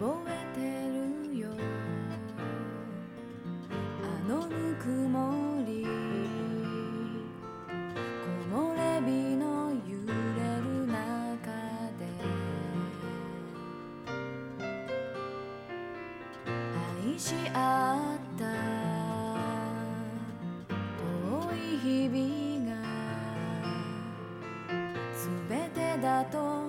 覚えてるよ。あのぬくもり。木漏れ日の揺れる中で。愛し合った。遠い日々が。全てだと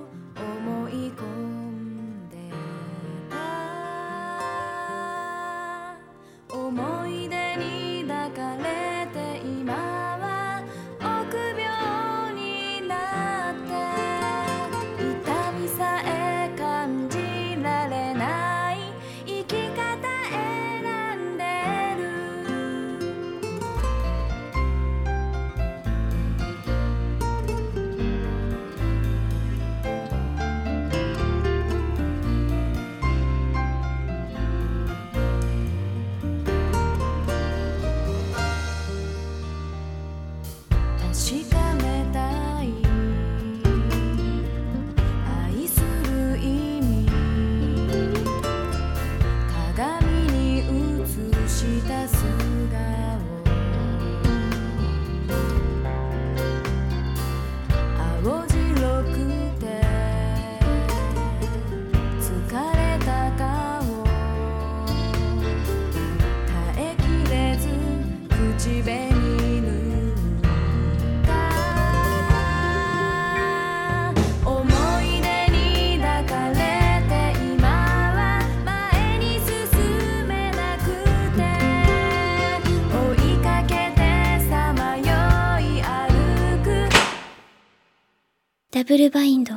ダブルバインド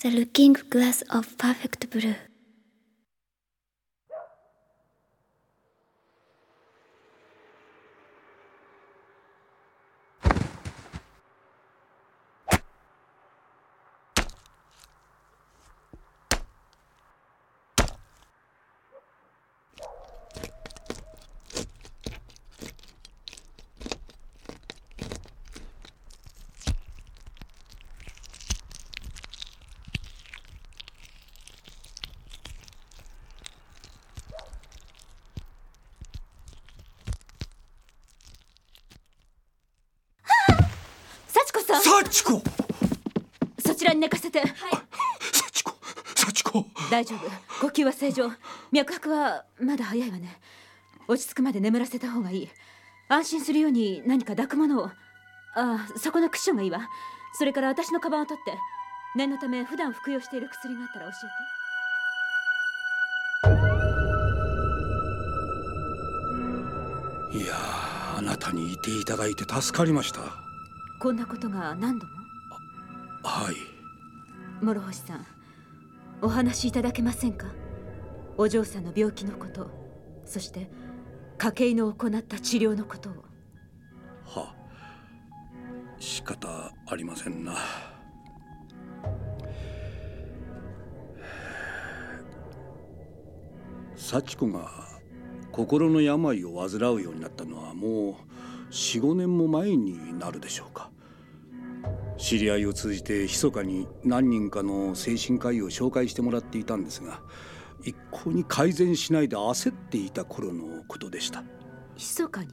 The Looking Glass of Perfect Blue 幸子。そちらに寝かせて。幸子。幸子。大丈夫。呼吸は正常。脈拍はまだ早いわね。落ち着くまで眠らせた方がいい。安心するように何か抱くものを。ああそこのクッションがいいわ。それから私のカバンを取って。念のため普段服用している薬があったら教えいやーあなたにいていただいて助かりました。てこんなことが何度も？はい。諸星さんお話しいただけませんか？お嬢さんの病気のことそして家計の行った治療のことを。は仕方ありませんな。幸子が心の病を患うようになったのはもう45年も前になるでしょうか知り合いを通じて密かに何人かの精神科医を紹介してもらっていたんですが一向に改善しないで焦っていた頃のことでした。密かに？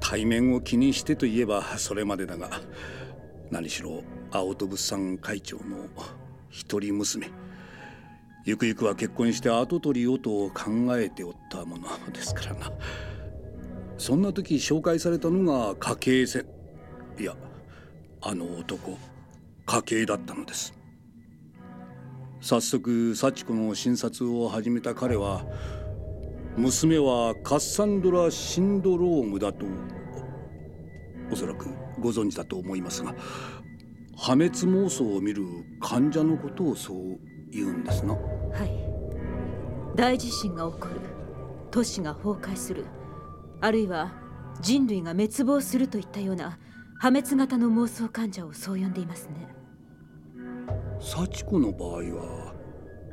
対面を気にしてといえばそれまでだが何しろ青戸物産会長の一人娘。ゆくゆくは結婚して跡取りをと考えておったものですからな。そんな時紹介されたのが家計せいやあの男家計だったのです。早速幸子の診察を始めた彼は娘はカッサンドラ・シンドロームだとおそらくご存知だと思いますが破滅妄想を見る患者のことをそう言うんですな。はい。大地震が起こる。都市が崩壊する。あるいは人類が滅亡するといったような破滅型の妄想患者をそう呼んでいますね。幸子の場合は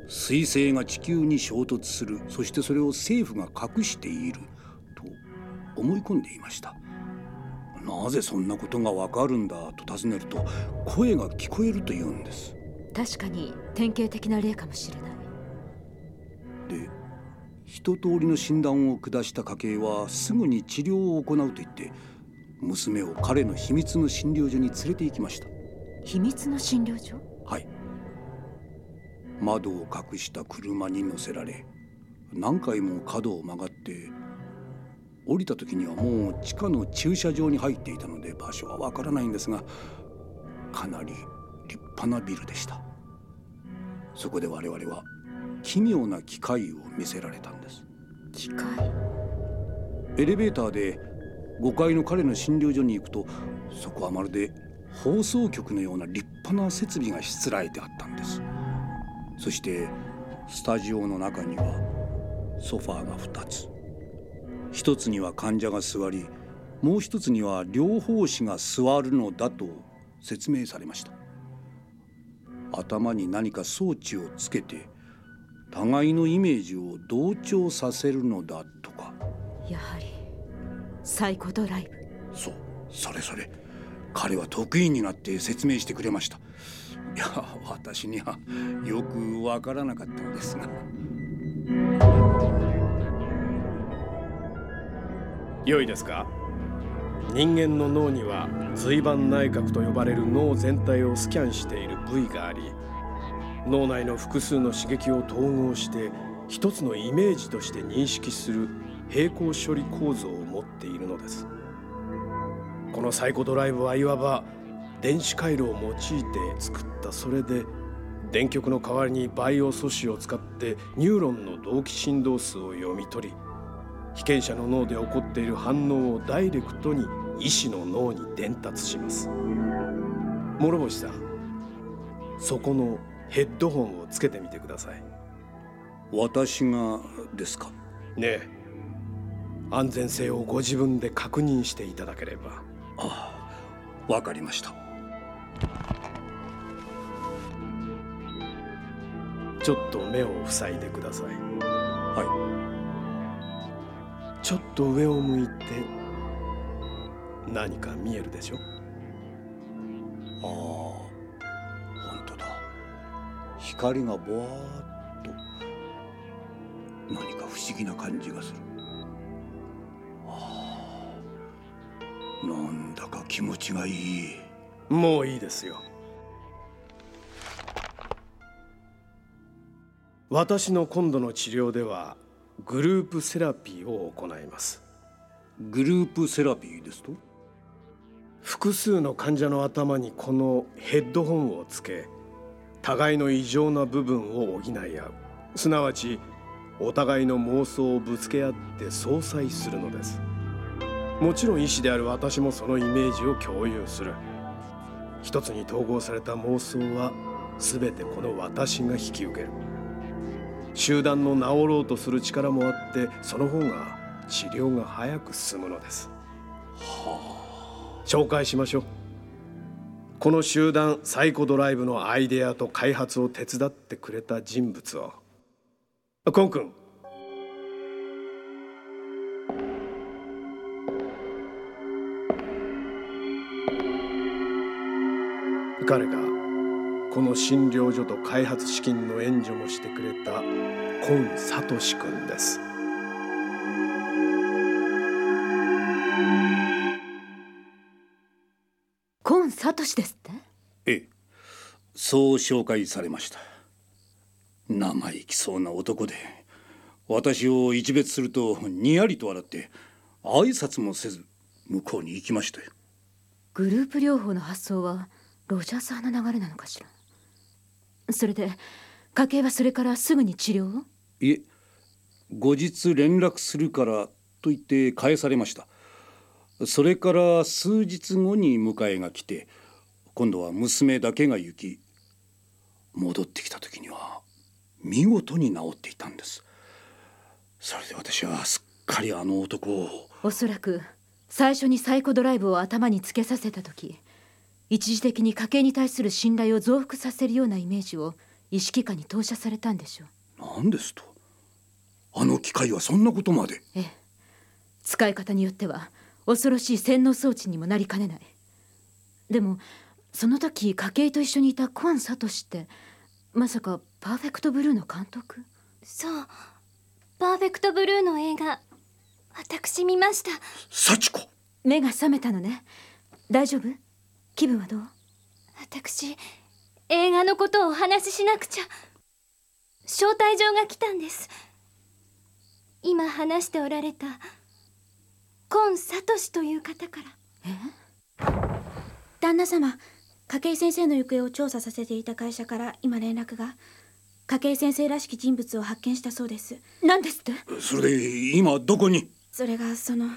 彗星が地球に衝突するそしてそれを政府が隠していると思い込んでいました。なぜそんなことがわかるんだと尋ねると声が聞こえると言うんです。確かに典型的な例かもしれない。で一通りの診断を下した家系はすぐに治療を行うと言って娘を彼の秘密の診療所に連れて行きました。秘密の診療所？はい。窓を隠した車に乗せられ何回も角を曲がって降りた時にはもう地下の駐車場に入っていたので場所はわからないんですがかなり立派なビルでした。そこで我々は奇妙な機械を見せられたんです。機械？エレベーターで5階の彼の診療所に行くとそこはまるで放送局のような立派な設備がしつらえてあったんです。そしてスタジオの中にはソファーが2つ。一つには患者が座りもう一つには両方師が座るのだと説明されました。頭に何か装置をつけて互いのイメージを同調させるのだとか。やはり。サイコドライブ。そうそれそれ。彼は得意になって説明してくれました。いや私にはよくわからなかったのですが。良いですか？人間の脳には髄盤内核と呼ばれる脳全体をスキャンしている部位があり脳内の複数の刺激を統合して一つのイメージとして認識する平行処理構造を持っているのです。このサイコドライブはいわば電子回路を用いて作った。それで電極の代わりにバイオ素子を使ってニューロンの同期振動数を読み取り被験者の脳で起こっている反応をダイレクトに医師の脳に伝達します。諸星さんそこのヘッドホンをつけてみてください。私がですか？ねえ安全性をご自分で確認していただければ。ああわかりました。ちょっと目を塞いでください。はちょっと上を向いて何か見えるでしょ？いああ本当だ。光がぼわーっと何か不思議な感じがするなんだか気持ちがいい。もういいですよ。私の今度の治療ではグループセラピーを行います。グループセラピーですと？複数の患者の頭にこのヘッドホンをつけ互いの異常な部分を補い合う。すなわちお互いの妄想をぶつけ合って相殺するのですもちろん医師である私もそのイメージを共有する。一つに統合された妄想は全てこの私が引き受ける集団の治ろうとする力もあってその方が治療が早く進むのです。紹介しましょう。この集団サイコドライブのアイデアと開発を手伝ってくれた人物を。コン君。彼がこの診療所と開発資金の援助もしてくれた今聡君です。コンサトシですって？ええ。そう紹介されました。生意気そうな男で私を一別するとにやりと笑って挨拶もせず向こうに行きましたよグループ療法の発想はロジャーサーの流れなのかしら？それで家計はそれからすぐに治療を？いえ後日連絡するからと言って返されました。それから数日後に迎えが来て今度は娘だけが行き戻ってきた時には見事に治っていたんです。それで私はすっかりあの男を。おそらく最初にサイコドライブを頭につけさせた時一時的に家計に対する信頼を増幅させるようなイメージを意識下に投射されたんでしょう。何ですと？あの機械はそんなことまで。ええ。使い方によっては恐ろしい洗脳装置にもなりかねない。でもその時家計と一緒にいたコン・サトシってまさかパーフェクトブルーの監督？そう。パーフェクトブルーの映画私見ました。幸子目が覚めたのね。大丈夫？気分はどう？私映画のことをお話ししなくちゃ。招待状が来たんです。今話しておられた今聡という方から。旦那様筧先生の行方を調査させていた会社から今連絡が筧先生らしき人物を発見したそうです。何ですって？それで今どこに？それがその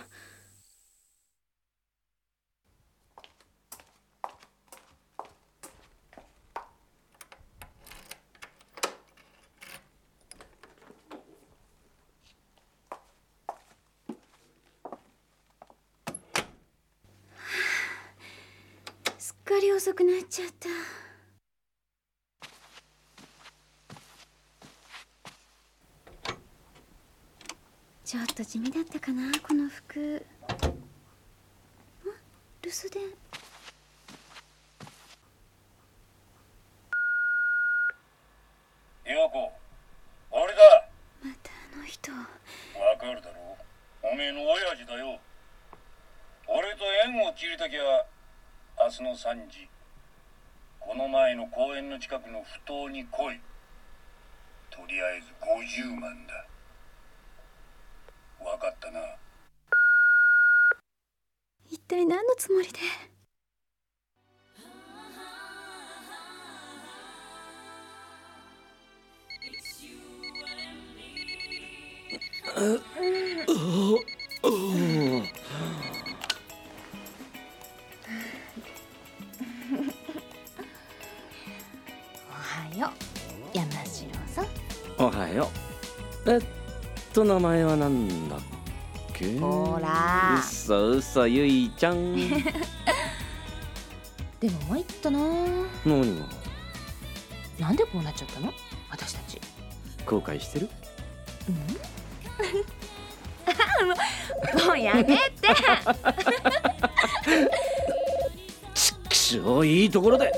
すっかり遅くなっちゃった。ちょっと地味だったかなこの服。あ留守電。陽子俺だ。またあの人。わかるだろ。うおめえの親父だよ。俺と縁を切りたきゃ明日の3時。この前の公園の近くの埠頭に来い。とりあえず50万だ。分かったな。一体何のつもりで？名前はなんだっけ？ほら。うそうそゆいちゃん。でも参ったな。何が？なんでこうなっちゃったの？私たち。後悔してる？もうやめて。くしょいいところで。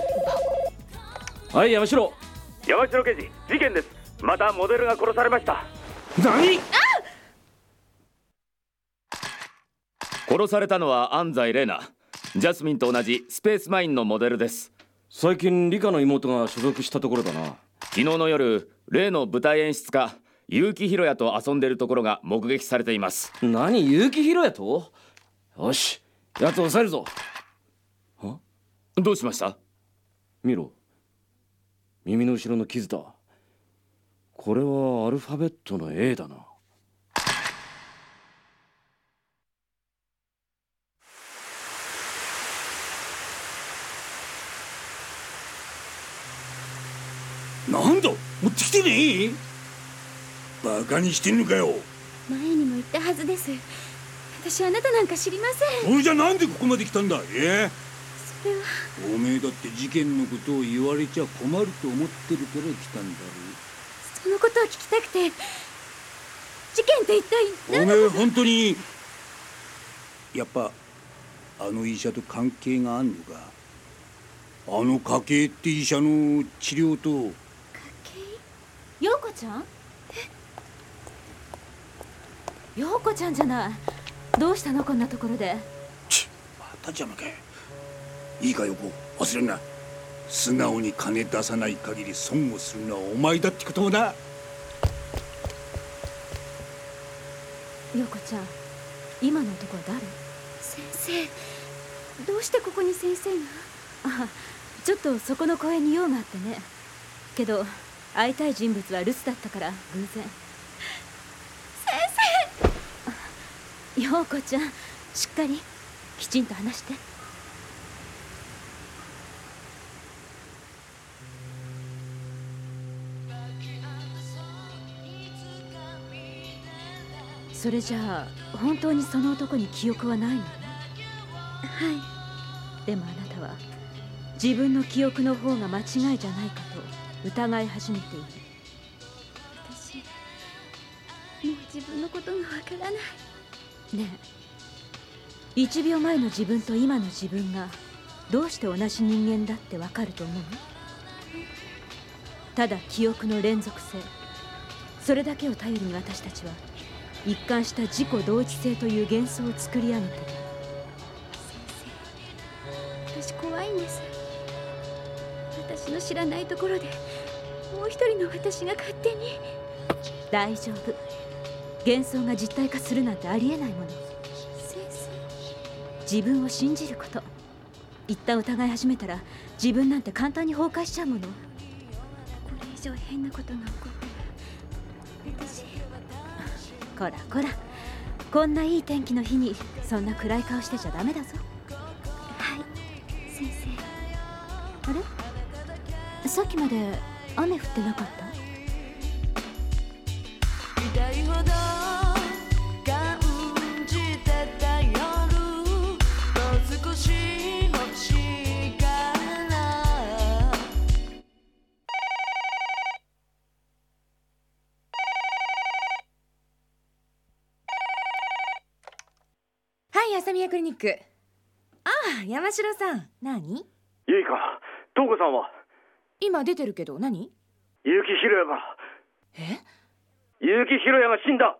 はい山城。山城刑事事件です。またモデルが殺されました。何？殺されたのは安西玲奈。ジャスミンと同じスペースマインのモデルです。最近理科の妹が所属したところだな。昨日の夜例の舞台演出家結城博也と遊んでいるところが目撃されています。何結城博也と？よし奴を抑えるぞ。どうしました？見ろ。耳の後ろの傷だこれはアルファベットの A だななんだ？持ってきてね。えバカにしてんのかよ。前にも言ったはずです。私あなたなんか知りません。それじゃなんでここまで来たんだ？え？それは。おめえだって事件のことを言われちゃ困ると思ってるから来たんだそのことを聞きたくて。事件って一体ろおめえ本当に？やっぱあの医者と関係があんのか？あの家系って医者の治療と陽子ちゃん？陽子ちゃんじゃない。どうしたの？こんなところで？ちまた邪魔かい。いいかよこ忘れんな。素直に金出さない限り損をするのはお前だってこともな陽子ちゃん今の男は誰？先生どうしてここに先生が？あちょっとそこの公園に用があってね。けど会いたい人物は留守だったから偶然。先生！陽子ちゃんしっかりきちんと話して。それじゃあ本当にその男に記憶はないの？ねはい。でもあなたは自分の記憶の方が間違いじゃないかと疑い始めている。私もう自分のことがわからない。ねえ。1秒前の自分と今の自分がどうして同じ人間だってわかると思う？ただ記憶の連続性。それだけを頼りに私たちは一貫した自己同一性という幻想を作り上げている知らないところでもう一人の私が勝手に。大丈夫。幻想が実体化するなんてありえないもの。先生。自分を信じること。一旦疑い始めたら自分なんて簡単に崩壊しちゃうもの。これ以上変なことが起こったら私。こらこら。こんないい天気の日にそんな暗い顔してちゃダメだぞさっきまで雨降ってなかった？痛いほど感じてた夜もう少し欲しいから。はい朝宮クリニック。ああ山城さん。何？ゆいか東子さんは？今出てるけど何？結城博也が。え？結城博也が死んだ